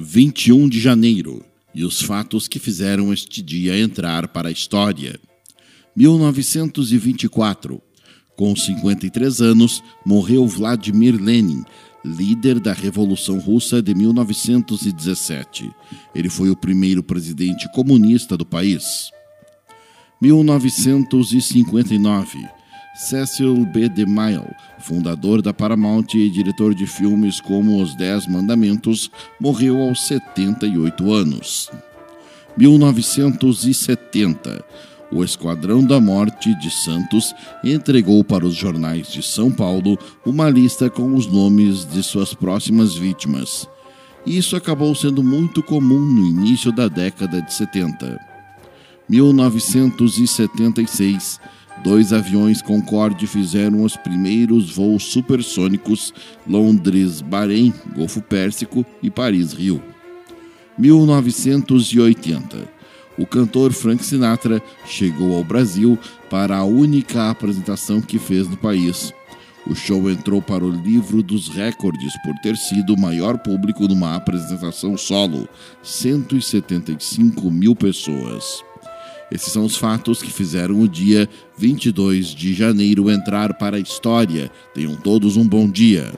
21 de janeiro e os fatos que fizeram este dia entrar para a história. 1924. Com 53 anos, morreu Vladimir Lenin, líder da Revolução Russa de 1917. Ele foi o primeiro presidente comunista do país. 1959. Cecil B. DeMille, fundador da Paramount e diretor de filmes como Os Dez Mandamentos, morreu aos 78 anos. 1970. O Esquadrão da Morte de Santos entregou para os jornais de São Paulo uma lista com os nomes de suas próximas vítimas. Isso acabou sendo muito comum no início da década de 70. 1976 Dois aviões Concorde fizeram os primeiros voos supersônicos Londres-Bahrein, Golfo Pérsico e Paris-Rio. 1980. O cantor Frank Sinatra chegou ao Brasil para a única apresentação que fez no país. O show entrou para o livro dos recordes por ter sido o maior público numa apresentação solo 175 mil pessoas. Esses são os fatos que fizeram o dia 22 de janeiro entrar para a história. Tenham todos um bom dia.